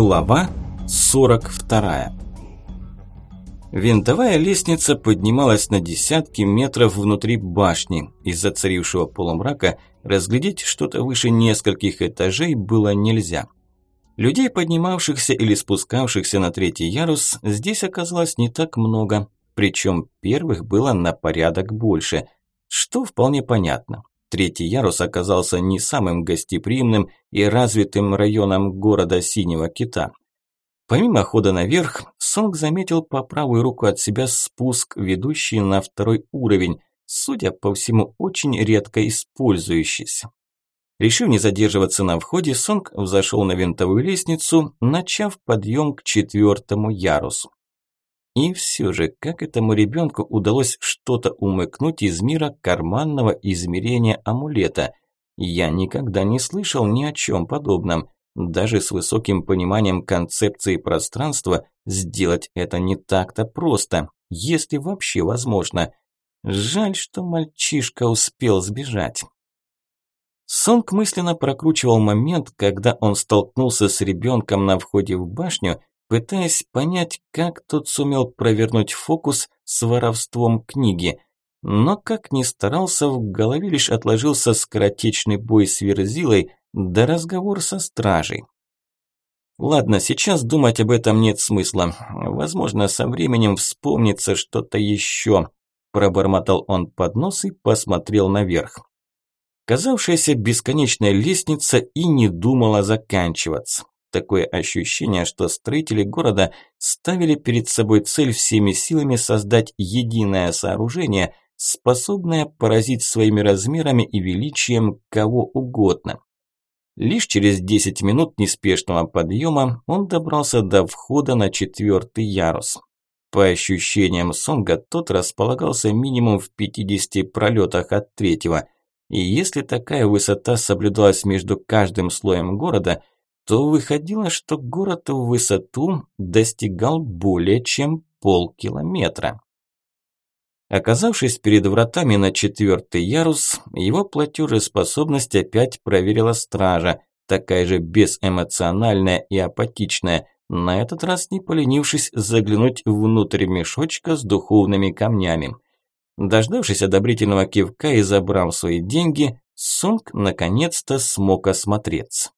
Глава 42 Винтовая лестница поднималась на десятки метров внутри башни. Из-за царившего полумрака разглядеть что-то выше нескольких этажей было нельзя. Людей, поднимавшихся или спускавшихся на третий ярус, здесь оказалось не так много, причем первых было на порядок больше, что вполне понятно. Третий ярус оказался не самым гостеприимным и развитым районом города Синего Кита. Помимо хода наверх, Сонг заметил по правую руку от себя спуск, ведущий на второй уровень, судя по всему, очень редко использующийся. Решив не задерживаться на входе, Сонг взошел на винтовую лестницу, начав подъем к четвертому ярусу. И все же, как этому ребенку удалось что-то умыкнуть из мира карманного измерения амулета? Я никогда не слышал ни о чем подобном. Даже с высоким пониманием концепции пространства сделать это не так-то просто, если вообще возможно. Жаль, что мальчишка успел сбежать. Сонг мысленно прокручивал момент, когда он столкнулся с ребенком на входе в башню пытаясь понять, как тот сумел провернуть фокус с воровством книги. Но как ни старался, в голове лишь отложился скоротечный бой с Верзилой да разговор со стражей. Ладно, сейчас думать об этом нет смысла. Возможно, со временем вспомнится что-то еще. Пробормотал он под нос и посмотрел наверх. Казавшаяся бесконечная лестница и не думала заканчиваться. Такое ощущение, что строители города ставили перед собой цель всеми силами создать единое сооружение, способное поразить своими размерами и величием кого угодно. Лишь через 10 минут неспешного подъема он добрался до входа на четвертый ярус. По ощущениям Сонга, тот располагался минимум в 50 пролетах от третьего. И если такая высота соблюдалась между каждым слоем города – то выходило, что город в высоту достигал более чем полкилометра. Оказавшись перед вратами на четвертый ярус, его платежеспособность опять проверила стража, такая же безэмоциональная и апатичная, на этот раз не поленившись заглянуть внутрь мешочка с духовными камнями. Дождавшись одобрительного кивка и забрав свои деньги, Сунг наконец-то смог осмотреться.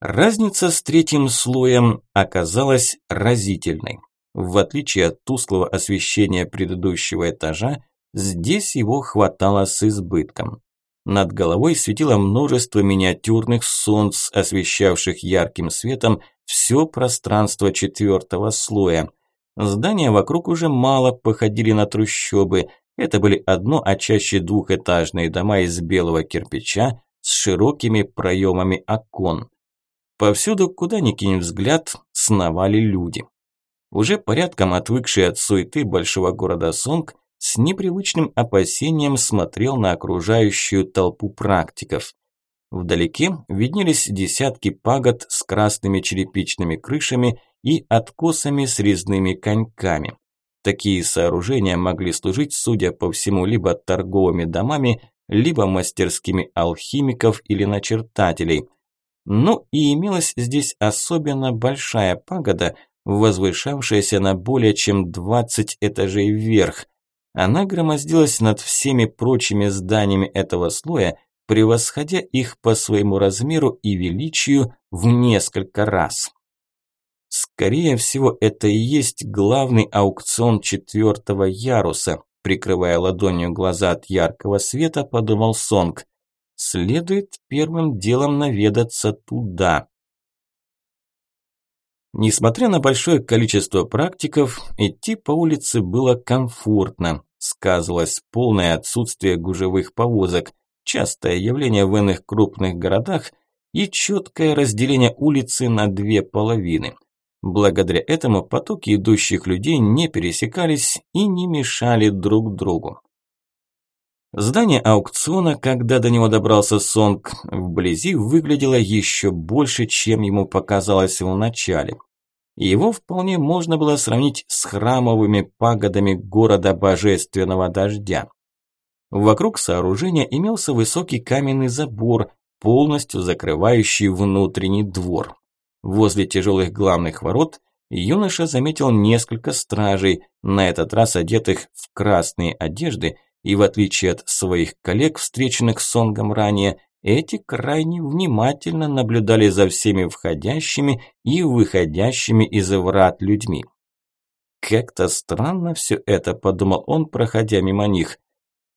Разница с третьим слоем оказалась разительной. В отличие от тусклого освещения предыдущего этажа, здесь его хватало с избытком. Над головой светило множество миниатюрных солнц, освещавших ярким светом все пространство четвертого слоя. Здания вокруг уже мало походили на трущобы. Это были одно, а чаще двухэтажные дома из белого кирпича с широкими проемами окон. Повсюду, куда ни кинь взгляд, сновали люди. Уже порядком отвыкший от суеты большого города Сонг, с непривычным опасением смотрел на окружающую толпу практиков. Вдалеке виднелись десятки пагод с красными черепичными крышами и откосами с резными коньками. Такие сооружения могли служить, судя по всему, либо торговыми домами, либо мастерскими алхимиков или начертателей – ну и имелась здесь особенно большая пагода, возвышавшаяся на более чем 20 этажей вверх. Она громоздилась над всеми прочими зданиями этого слоя, превосходя их по своему размеру и величию в несколько раз. Скорее всего, это и есть главный аукцион четвертого яруса, прикрывая ладонью глаза от яркого света, подумал Сонг следует первым делом наведаться туда. Несмотря на большое количество практиков, идти по улице было комфортно. Сказывалось полное отсутствие гужевых повозок, частое явление в иных крупных городах и четкое разделение улицы на две половины. Благодаря этому потоки идущих людей не пересекались и не мешали друг другу. Здание аукциона, когда до него добрался Сонг, вблизи выглядело еще больше, чем ему показалось в начале. Его вполне можно было сравнить с храмовыми пагодами города Божественного Дождя. Вокруг сооружения имелся высокий каменный забор, полностью закрывающий внутренний двор. Возле тяжелых главных ворот юноша заметил несколько стражей, на этот раз одетых в красные одежды, и в отличие от своих коллег, встреченных Сонгом ранее, эти крайне внимательно наблюдали за всеми входящими и выходящими из врат людьми. Как-то странно все это, подумал он, проходя мимо них.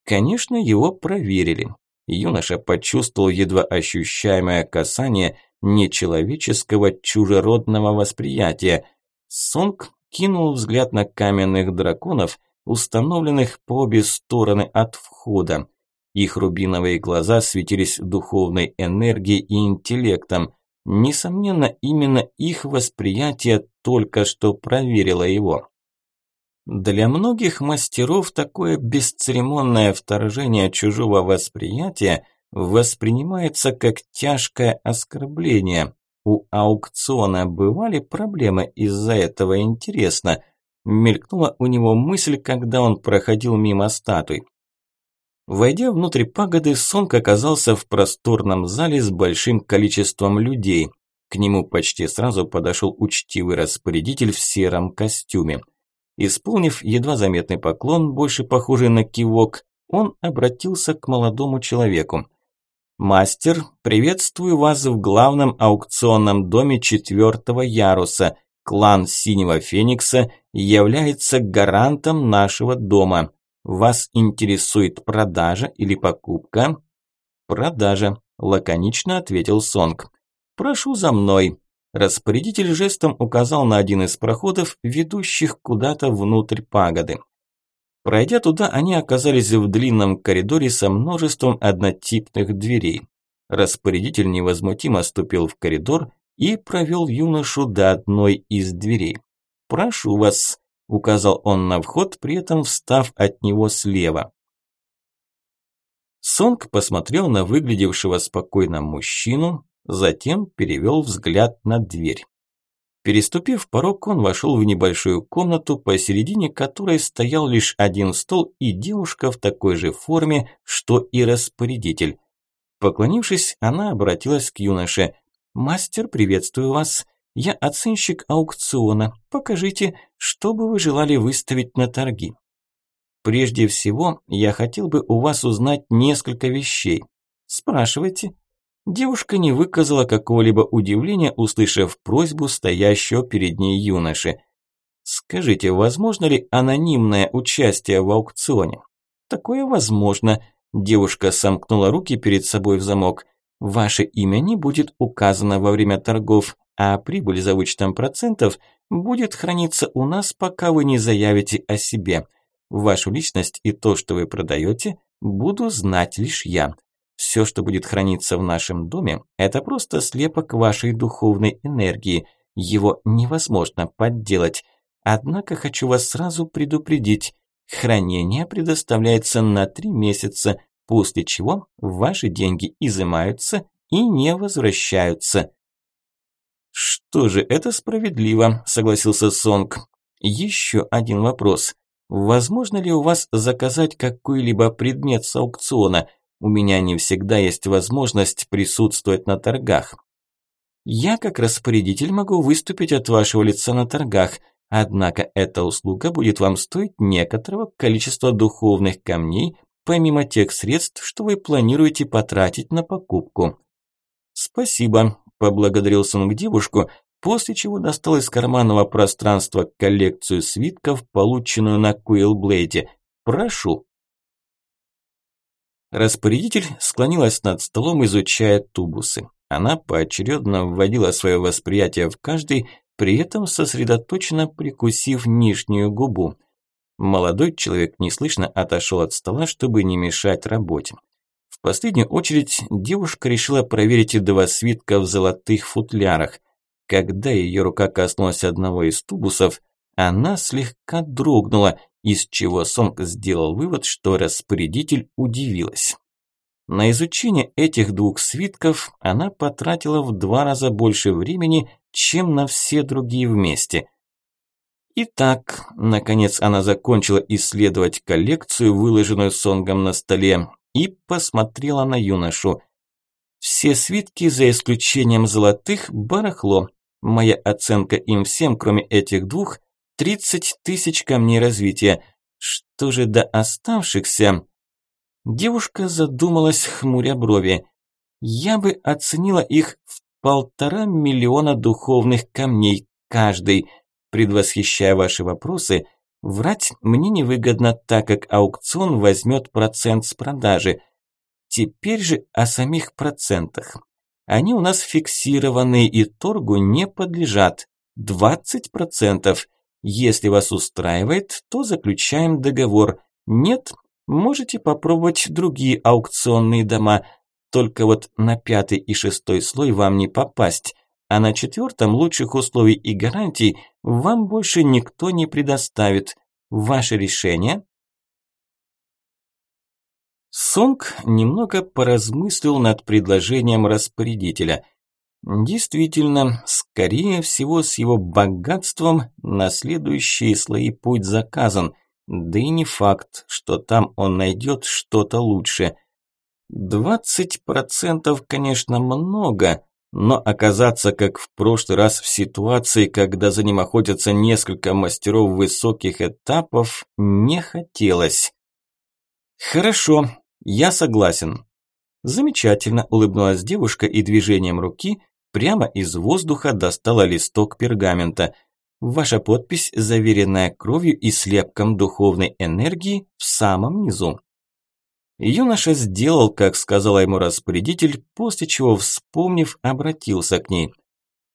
Конечно, его проверили. Юноша почувствовал едва ощущаемое касание нечеловеческого чужеродного восприятия. Сонг кинул взгляд на каменных драконов, установленных по обе стороны от входа. Их рубиновые глаза светились духовной энергией и интеллектом. Несомненно, именно их восприятие только что проверило его. Для многих мастеров такое бесцеремонное вторжение чужого восприятия воспринимается как тяжкое оскорбление. У аукциона бывали проблемы из-за этого интересно. Мелькнула у него мысль, когда он проходил мимо статуй. Войдя внутрь пагоды, Сонг оказался в просторном зале с большим количеством людей. К нему почти сразу подошел учтивый распорядитель в сером костюме. Исполнив едва заметный поклон, больше похожий на кивок, он обратился к молодому человеку. «Мастер, приветствую вас в главном аукционном доме четвертого яруса. Клан Синего Феникса является гарантом нашего дома. Вас интересует продажа или покупка?» «Продажа», – лаконично ответил Сонг. «Прошу за мной». Распорядитель жестом указал на один из проходов, ведущих куда-то внутрь пагоды. Пройдя туда, они оказались в длинном коридоре со множеством однотипных дверей. Распорядитель невозмутимо ступил в коридор и провел юношу до одной из дверей. «Прошу вас», – указал он на вход, при этом встав от него слева. Сонг посмотрел на выглядевшего спокойно мужчину, затем перевел взгляд на дверь. Переступив порог, он вошел в небольшую комнату, посередине которой стоял лишь один стол и девушка в такой же форме, что и распорядитель. Поклонившись, она обратилась к юноше. «Мастер, приветствую вас. Я оценщик аукциона. Покажите, что бы вы желали выставить на торги». «Прежде всего, я хотел бы у вас узнать несколько вещей. Спрашивайте». Девушка не выказала какого-либо удивления, услышав просьбу стоящего перед ней юноши. «Скажите, возможно ли анонимное участие в аукционе?» «Такое возможно». Девушка сомкнула руки перед собой в замок. «Ваше имя не будет указано во время торгов, а прибыль за вычетом процентов будет храниться у нас, пока вы не заявите о себе. Вашу личность и то, что вы продаете, буду знать лишь я. Все, что будет храниться в нашем доме, это просто слепок вашей духовной энергии. Его невозможно подделать. Однако хочу вас сразу предупредить. Хранение предоставляется на три месяца, после чего ваши деньги изымаются и не возвращаются. Что же, это справедливо, согласился Сонг. Еще один вопрос. Возможно ли у вас заказать какой-либо предмет с аукциона – у меня не всегда есть возможность присутствовать на торгах. Я, как распорядитель, могу выступить от вашего лица на торгах, однако эта услуга будет вам стоить некоторого количества духовных камней, помимо тех средств, что вы планируете потратить на покупку. Спасибо, поблагодарил Сунг девушку, после чего достал из карманного пространства коллекцию свитков, полученную на Куилблейде. Прошу. Распорядитель склонилась над столом, изучая тубусы. Она поочередно вводила свое восприятие в каждый, при этом сосредоточенно прикусив нижнюю губу. Молодой человек неслышно отошел от стола, чтобы не мешать работе. В последнюю очередь девушка решила проверить два свитка в золотых футлярах. Когда ее рука коснулась одного из тубусов, она слегка дрогнула, из чего Сонг сделал вывод, что распорядитель удивилась. На изучение этих двух свитков она потратила в два раза больше времени, чем на все другие вместе. Итак, наконец она закончила исследовать коллекцию, выложенную Сонгом на столе, и посмотрела на юношу. Все свитки, за исключением золотых, барахло. Моя оценка им всем, кроме этих двух, 30 тысяч камней развития. Что же до оставшихся? Девушка задумалась, хмуря брови. Я бы оценила их в полтора миллиона духовных камней каждый. Предвосхищая ваши вопросы, врать мне невыгодно, так как аукцион возьмет процент с продажи. Теперь же о самих процентах. Они у нас фиксированные и торгу не подлежат. 20%. Если вас устраивает, то заключаем договор. Нет, можете попробовать другие аукционные дома. Только вот на пятый и шестой слой вам не попасть. А на четвертом лучших условий и гарантий вам больше никто не предоставит. Ваше решение? Сонг немного поразмыслил над предложением распорядителя. Действительно, скорее всего, с его богатством на следующие слои путь заказан, да и не факт, что там он найдет что-то лучше. Двадцать процентов, конечно, много, но оказаться, как в прошлый раз, в ситуации, когда за ним охотятся несколько мастеров высоких этапов, не хотелось. Хорошо, я согласен. Замечательно, улыбнулась девушка и движением руки прямо из воздуха достала листок пергамента. Ваша подпись, заверенная кровью и слепком духовной энергии в самом низу. Юноша сделал, как сказала ему распорядитель, после чего, вспомнив, обратился к ней.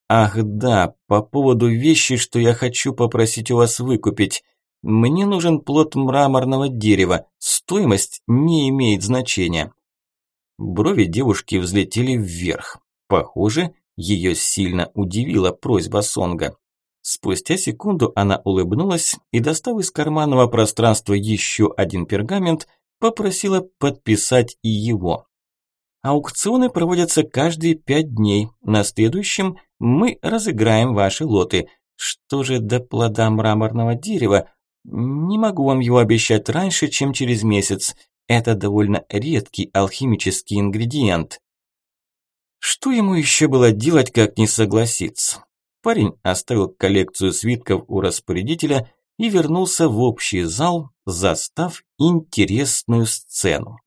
«Ах да, по поводу вещи, что я хочу попросить у вас выкупить. Мне нужен плод мраморного дерева, стоимость не имеет значения». Брови девушки взлетели вверх. Похоже, ее сильно удивила просьба Сонга. Спустя секунду она улыбнулась и, достав из карманного пространства еще один пергамент, попросила подписать и его. Аукционы проводятся каждые пять дней. На следующем мы разыграем ваши лоты. Что же до плода мраморного дерева? Не могу вам его обещать раньше, чем через месяц. Это довольно редкий алхимический ингредиент. Что ему еще было делать, как не согласиться? Парень оставил коллекцию свитков у распорядителя и вернулся в общий зал, застав интересную сцену.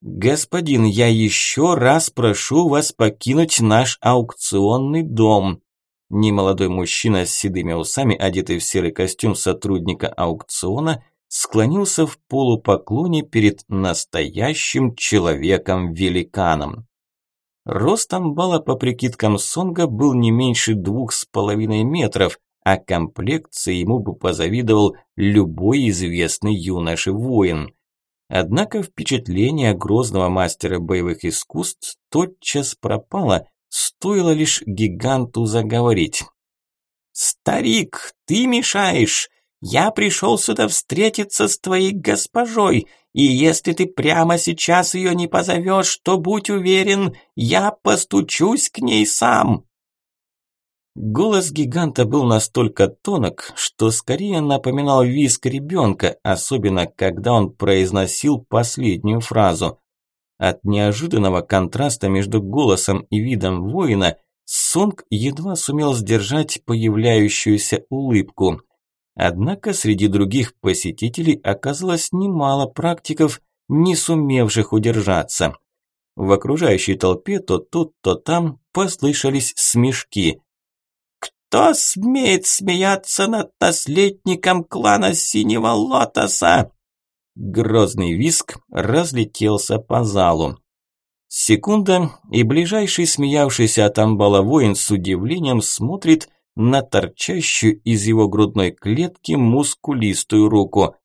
«Господин, я еще раз прошу вас покинуть наш аукционный дом», Немолодой мужчина с седыми усами, одетый в серый костюм сотрудника аукциона, склонился в полупоклоне перед настоящим человеком-великаном. Рост амбала по прикидкам Сонга был не меньше двух с половиной метров, а комплекции ему бы позавидовал любой известный юноша-воин. Однако впечатление грозного мастера боевых искусств тотчас пропало, Стоило лишь гиганту заговорить. «Старик, ты мешаешь! Я пришел сюда встретиться с твоей госпожой, и если ты прямо сейчас ее не позовешь, то будь уверен, я постучусь к ней сам!» Голос гиганта был настолько тонок, что скорее напоминал визг ребенка, особенно когда он произносил последнюю фразу. От неожиданного контраста между голосом и видом воина Сонг едва сумел сдержать появляющуюся улыбку. Однако среди других посетителей оказалось немало практиков, не сумевших удержаться. В окружающей толпе то тут, то там послышались смешки. «Кто смеет смеяться над наследником клана Синего Лотоса?» Грозный виск разлетелся по залу. Секунда, и ближайший смеявшийся от амбала воин с удивлением смотрит на торчащую из его грудной клетки мускулистую руку.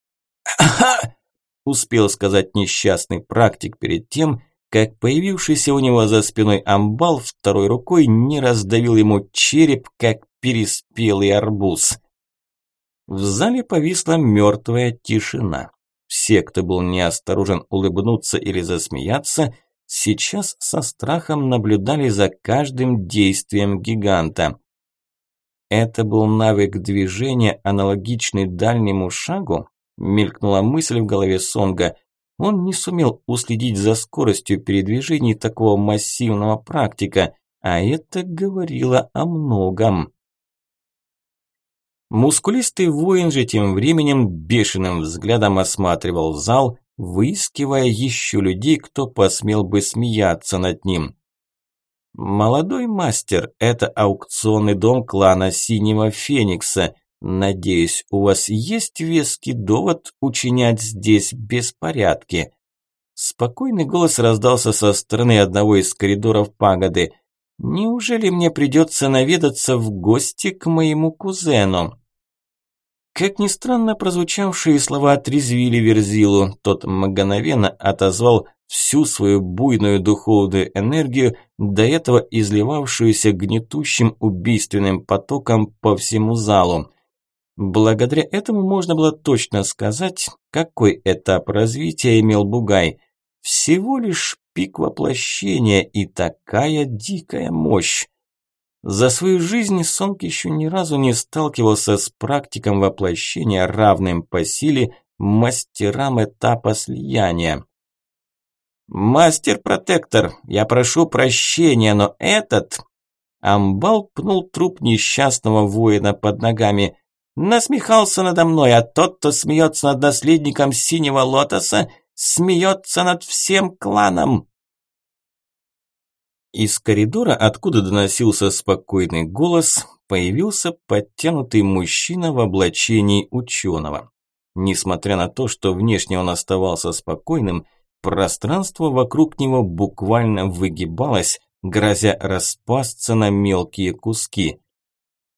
«Ага!» – успел сказать несчастный практик перед тем, как появившийся у него за спиной амбал второй рукой не раздавил ему череп, как переспелый арбуз. В зале повисла мертвая тишина. Все, кто был неосторожен улыбнуться или засмеяться, сейчас со страхом наблюдали за каждым действием гиганта. Это был навык движения, аналогичный дальнему шагу? Мелькнула мысль в голове Сонга. Он не сумел уследить за скоростью передвижений такого массивного практика, а это говорило о многом. Мускулистый воин же тем временем бешеным взглядом осматривал зал, выискивая еще людей, кто посмел бы смеяться над ним. «Молодой мастер, это аукционный дом клана Синего Феникса. Надеюсь, у вас есть веский довод учинять здесь беспорядки?» Спокойный голос раздался со стороны одного из коридоров пагоды. «Неужели мне придется наведаться в гости к моему кузену?» Как ни странно, прозвучавшие слова отрезвили Верзилу. Тот мгновенно отозвал всю свою буйную духовную энергию, до этого изливавшуюся гнетущим убийственным потоком по всему залу. Благодаря этому можно было точно сказать, какой этап развития имел Бугай. Всего лишь пик воплощения и такая дикая мощь. За свою жизнь Сонг еще ни разу не сталкивался с практиком воплощения, равным по силе мастерам этапа слияния. «Мастер-протектор, я прошу прощения, но этот...» Амбал пнул труп несчастного воина под ногами. «Насмехался надо мной, а тот, кто смеется над наследником синего лотоса, смеется над всем кланом!» Из коридора, откуда доносился спокойный голос, появился подтянутый мужчина в облачении ученого. Несмотря на то, что внешне он оставался спокойным, пространство вокруг него буквально выгибалось, грозя распасться на мелкие куски.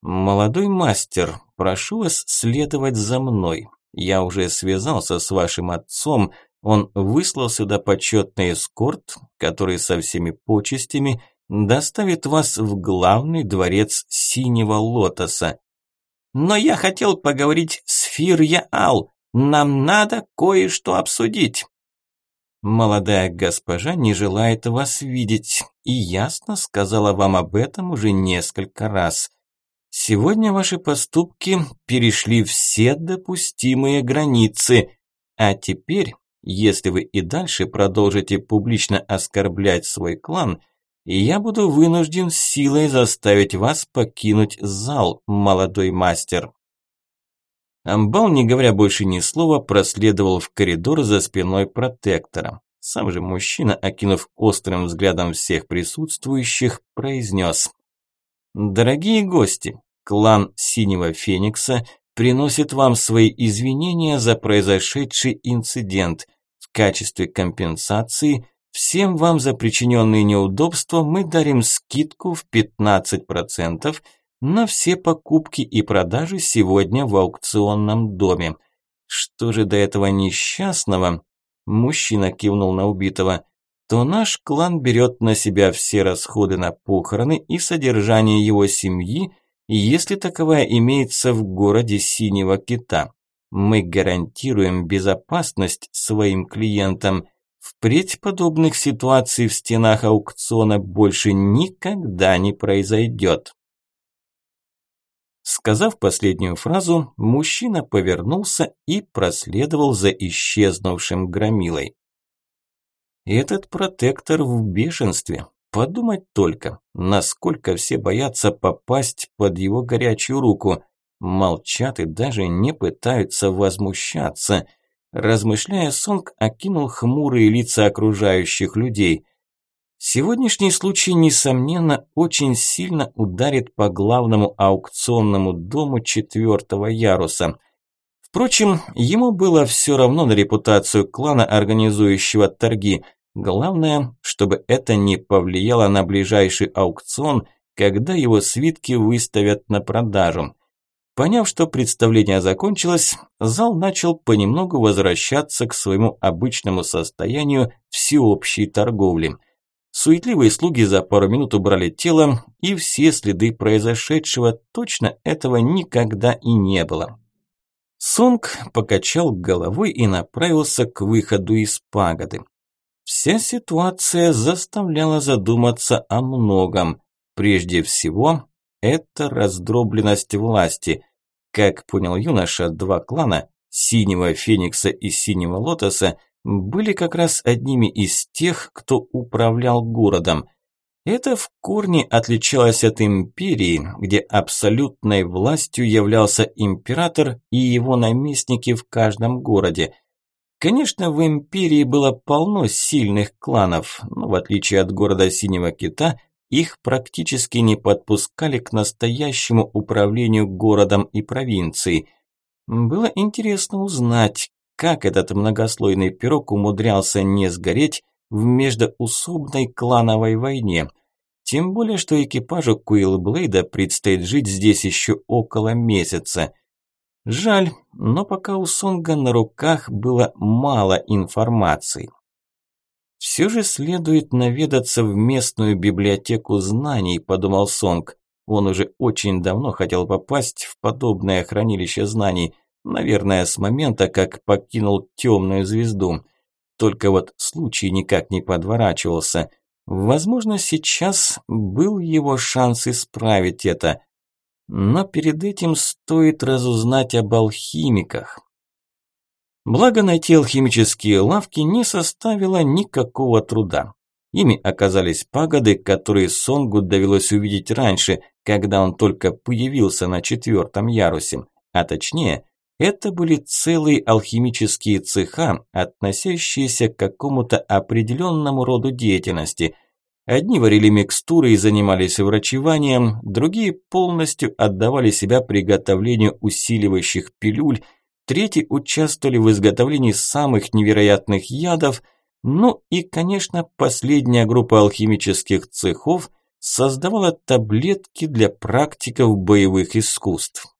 «Молодой мастер, прошу вас следовать за мной. Я уже связался с вашим отцом, он выслал сюда почетный эскорт, который со всеми почестями доставит вас в главный дворец Синего Лотоса. Но я хотел поговорить с Фирья-Ал. Нам надо кое-что обсудить. Молодая госпожа не желает вас видеть, и ясно сказала вам об этом уже несколько раз. Сегодня ваши поступки перешли все допустимые границы, а теперь если вы и дальше продолжите публично оскорблять свой клан, я буду вынужден силой заставить вас покинуть зал, молодой мастер. Амбал, не говоря больше ни слова, проследовал в коридор за спиной протектора. Сам же мужчина, окинув острым взглядом всех присутствующих, произнес. «Дорогие гости, клан Синего Феникса приносит вам свои извинения за произошедший инцидент. Качестве компенсации всем вам за причиненные неудобства мы дарим скидку в 15% на все покупки и продажи сегодня в аукционном доме. Что же до этого несчастного, мужчина кивнул на убитого, то наш клан берет на себя все расходы на похороны и содержание его семьи, если таковая имеется в городе Синего Кита. Мы гарантируем безопасность своим клиентам. Впредь подобных ситуаций в стенах аукциона больше никогда не произойдет. Сказав последнюю фразу, мужчина повернулся и проследовал за исчезнувшим громилой. Этот протектор в бешенстве. Подумать только, насколько все боятся попасть под его горячую руку – Молчат и даже не пытаются возмущаться. Размышляя, Сонг окинул хмурые лица окружающих людей. Сегодняшний случай, несомненно, очень сильно ударит по главному аукционному дому четвертого яруса. Впрочем, ему было все равно на репутацию клана, организующего торги. Главное, чтобы это не повлияло на ближайший аукцион, когда его свитки выставят на продажу. Поняв, что представление закончилось, зал начал понемногу возвращаться к своему обычному состоянию всеобщей торговли. Суетливые слуги за пару минут убрали тело, и все следы произошедшего точно этого никогда и не было. Сонг покачал головой и направился к выходу из пагоды. Вся ситуация заставляла задуматься о многом. Прежде всего, это раздробленность власти. Как понял юноша, два клана, Синего Феникса и Синего Лотоса, были как раз одними из тех, кто управлял городом. Это в корне отличалось от империи, где абсолютной властью являлся император и его наместники в каждом городе. Конечно, в империи было полно сильных кланов, но в отличие от города Синего Кита, их практически не подпускали к настоящему управлению городом и провинцией. Было интересно узнать, как этот многослойный пирог умудрялся не сгореть в междоусобной клановой войне. Тем более, что экипажу Куилблейда предстоит жить здесь еще около месяца. Жаль, но пока у Сонга на руках было мало информации. Все же следует наведаться в местную библиотеку знаний, подумал Сонг. Он уже очень давно хотел попасть в подобное хранилище знаний, наверное, с момента, как покинул темную звезду. Только вот случай никак не подворачивался. Возможно, сейчас был его шанс исправить это. Но перед этим стоит разузнать об алхимиках. Благо найти алхимические лавки не составило никакого труда. Ими оказались пагоды, которые Сонгу довелось увидеть раньше, когда он только появился на четвертом ярусе. А точнее, это были целые алхимические цеха, относящиеся к какому-то определенному роду деятельности. Одни варили микстуры и занимались врачеванием, другие полностью отдавали себя приготовлению усиливающих пилюль, третьи участвовали в изготовлении самых невероятных ядов, ну и, конечно, последняя группа алхимических цехов создавала таблетки для практиков боевых искусств.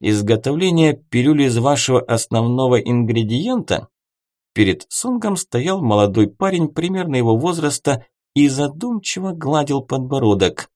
Изготовление пилюли из вашего основного ингредиента? Перед Сунгом стоял молодой парень примерно его возраста и задумчиво гладил подбородок.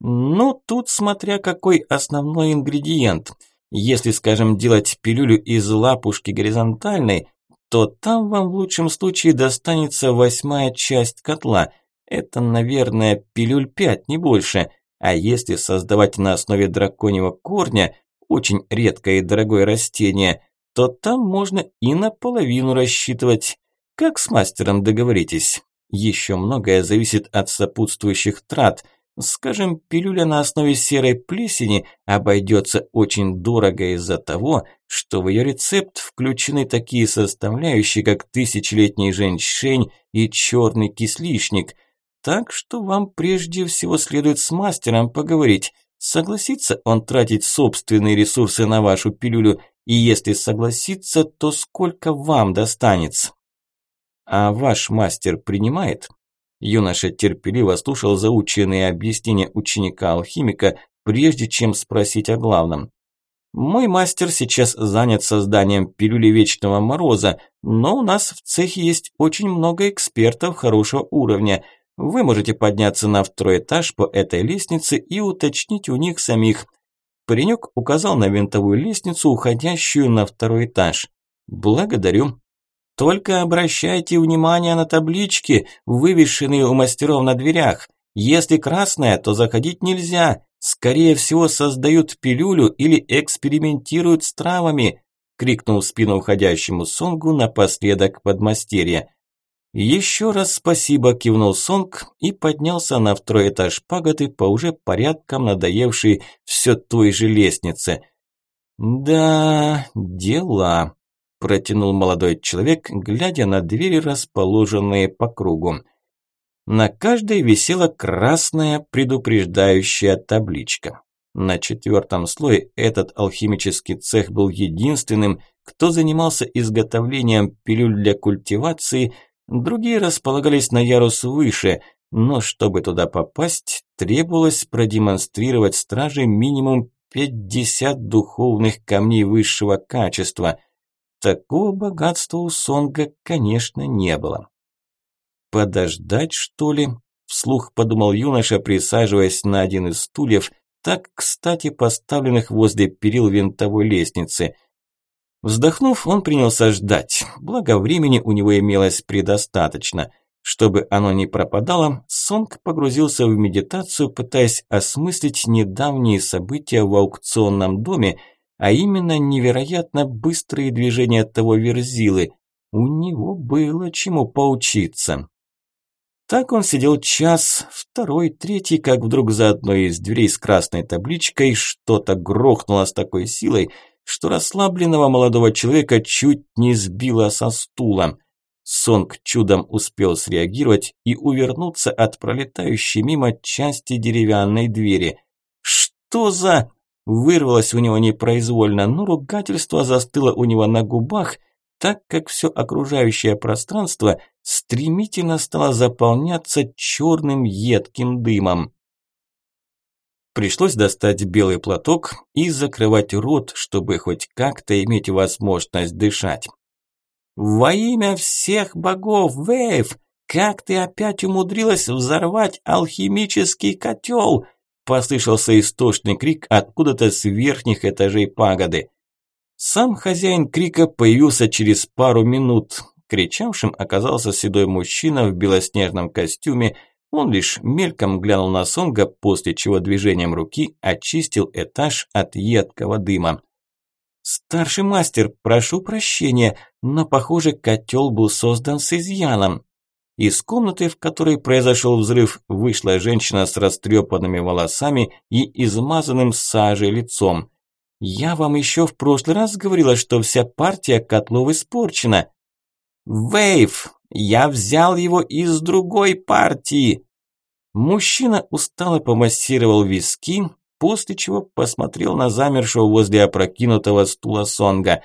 Ну, тут смотря какой основной ингредиент – если, скажем, делать пилюлю из лапушки горизонтальной, то там вам в лучшем случае достанется восьмая часть котла. Это, наверное, пилюль пять, не больше. А если создавать на основе драконьего корня, очень редкое и дорогое растение, то там можно и наполовину рассчитывать. Как с мастером договоритесь? Еще многое зависит от сопутствующих трат – Скажем, пилюля на основе серой плесени обойдется очень дорого из-за того, что в ее рецепт включены такие составляющие, как тысячелетний женьшень и черный кислишник. Так что вам прежде всего следует с мастером поговорить. Согласится он тратить собственные ресурсы на вашу пилюлю, и если согласится, то сколько вам достанется? А ваш мастер принимает? Юноша терпеливо слушал заученные объяснения ученика-алхимика, прежде чем спросить о главном. «Мой мастер сейчас занят созданием пилюли Вечного Мороза, но у нас в цехе есть очень много экспертов хорошего уровня. Вы можете подняться на второй этаж по этой лестнице и уточнить у них самих». Паренек указал на винтовую лестницу, уходящую на второй этаж. «Благодарю», только обращайте внимание на таблички, вывешенные у мастеров на дверях. Если красная, то заходить нельзя. Скорее всего, создают пилюлю или экспериментируют с травами, крикнул в спину уходящему Сонгу напоследок подмастерье. Еще раз спасибо, кивнул Сонг и поднялся на второй этаж пагоды по уже порядком надоевшей все той же лестнице. Да, дела протянул молодой человек, глядя на двери, расположенные по кругу. На каждой висела красная предупреждающая табличка. На четвертом слое этот алхимический цех был единственным, кто занимался изготовлением пилюль для культивации, другие располагались на ярус выше, но чтобы туда попасть, требовалось продемонстрировать страже минимум 50 духовных камней высшего качества. Такого богатства у Сонга, конечно, не было. «Подождать, что ли?» – вслух подумал юноша, присаживаясь на один из стульев, так, кстати, поставленных возле перил винтовой лестницы. Вздохнув, он принялся ждать, благо времени у него имелось предостаточно. Чтобы оно не пропадало, Сонг погрузился в медитацию, пытаясь осмыслить недавние события в аукционном доме – а именно невероятно быстрые движения того верзилы. У него было чему поучиться. Так он сидел час, второй, третий, как вдруг за одной из дверей с красной табличкой что-то грохнуло с такой силой, что расслабленного молодого человека чуть не сбило со стула. Сонг чудом успел среагировать и увернуться от пролетающей мимо части деревянной двери. «Что за...» Вырвалось у него непроизвольно, но ругательство застыло у него на губах, так как все окружающее пространство стремительно стало заполняться черным едким дымом. Пришлось достать белый платок и закрывать рот, чтобы хоть как-то иметь возможность дышать. «Во имя всех богов, Вейв, как ты опять умудрилась взорвать алхимический котел?» Послышался истошный крик откуда-то с верхних этажей пагоды. Сам хозяин крика появился через пару минут. Кричавшим оказался седой мужчина в белоснежном костюме. Он лишь мельком глянул на Сонга, после чего движением руки очистил этаж от едкого дыма. «Старший мастер, прошу прощения, но, похоже, котел был создан с изъяном». Из комнаты, в которой произошел взрыв, вышла женщина с растрепанными волосами и измазанным сажей лицом. «Я вам еще в прошлый раз говорила, что вся партия котлов испорчена». «Вейв, я взял его из другой партии». Мужчина устало помассировал виски, после чего посмотрел на замершего возле опрокинутого стула Сонга.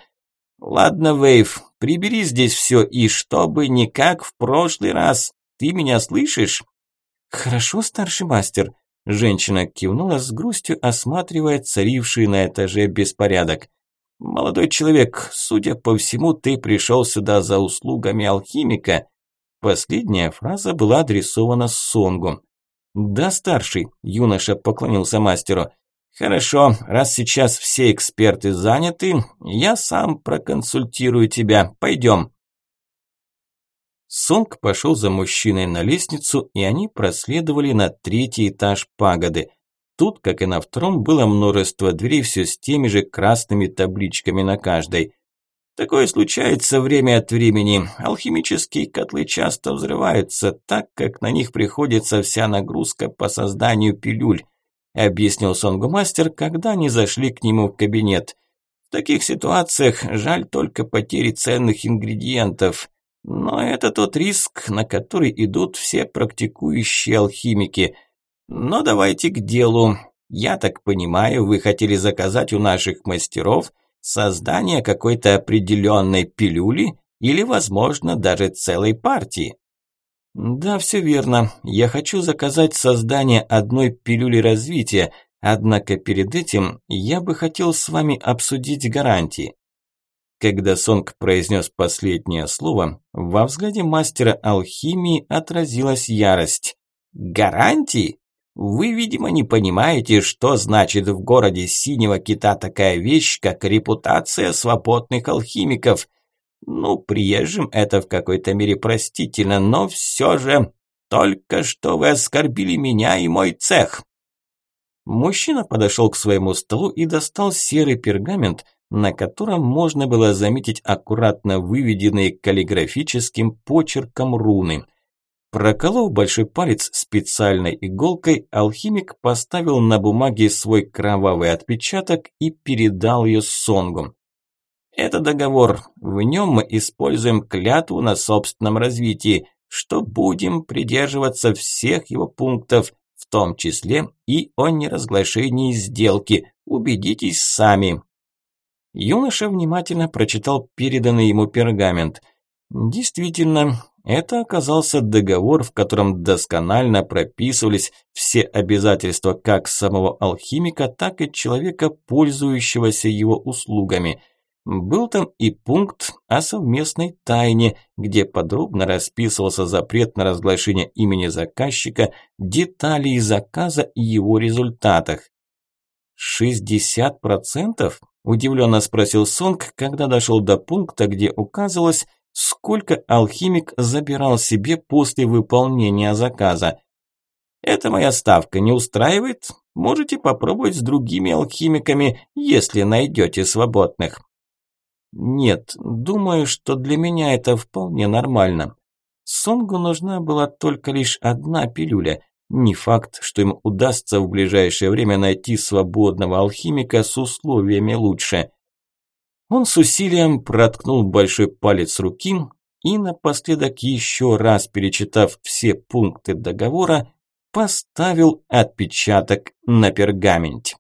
«Ладно, Вейв, прибери здесь все, и чтобы не как в прошлый раз. Ты меня слышишь?» «Хорошо, старший мастер», Женщина кивнула с грустью, осматривая царивший на этаже беспорядок. «Молодой человек, судя по всему, ты пришел сюда за услугами алхимика». Последняя фраза была адресована Сонгу. «Да, старший», – юноша поклонился мастеру. «Хорошо, раз сейчас все эксперты заняты, я сам проконсультирую тебя. Пойдем». Сонг пошел за мужчиной на лестницу, и они проследовали на третий этаж пагоды. Тут, как и на втором, было множество дверей все с теми же красными табличками на каждой. Такое случается время от времени. Алхимические котлы часто взрываются, так как на них приходится вся нагрузка по созданию пилюль, объяснил Сонгу мастер, когда они зашли к нему в кабинет. В таких ситуациях жаль только потери ценных ингредиентов. Но это тот риск, на который идут все практикующие алхимики. Но давайте к делу. Я так понимаю, вы хотели заказать у наших мастеров создание какой-то определенной пилюли или, возможно, даже целой партии. Да, все верно. Я хочу заказать создание одной пилюли развития, однако перед этим я бы хотел с вами обсудить гарантии. Когда Сонг произнес последнее слово, во взгляде мастера алхимии отразилась ярость. «Гарантии? Вы, видимо, не понимаете, что значит в городе Синего Кита такая вещь, как репутация свободных алхимиков. Ну, приезжим это в какой-то мере простительно, но все же... Только что вы оскорбили меня и мой цех». Мужчина подошел к своему столу и достал серый пергамент, на котором можно было заметить аккуратно выведенные каллиграфическим почерком руны. Проколов большой палец специальной иголкой, алхимик поставил на бумаге свой кровавый отпечаток и передал ее Сонгу. «Это договор. В нем мы используем клятву на собственном развитии, что будем придерживаться всех его пунктов, в том числе и о неразглашении сделки. Убедитесь сами». Юноша внимательно прочитал переданный ему пергамент. Действительно, это оказался договор, в котором досконально прописывались все обязательства как самого алхимика, так и человека, пользующегося его услугами. Был там и пункт о совместной тайне, где подробно расписывался запрет на разглашение имени заказчика, деталей заказа и его результатах. «Шестьдесят процентов?» Удивленно спросил Сонг, когда дошел до пункта, где указывалось, сколько алхимик забирал себе после выполнения заказа. «Это моя ставка не устраивает? Можете попробовать с другими алхимиками, если найдете свободных». «Нет, думаю, что для меня это вполне нормально». Сонгу нужна была только лишь одна пилюля. Не факт, что им удастся в ближайшее время найти свободного алхимика с условиями лучше. Он с усилием проткнул большой палец руки и напоследок еще раз перечитав все пункты договора, поставил отпечаток на пергаменте.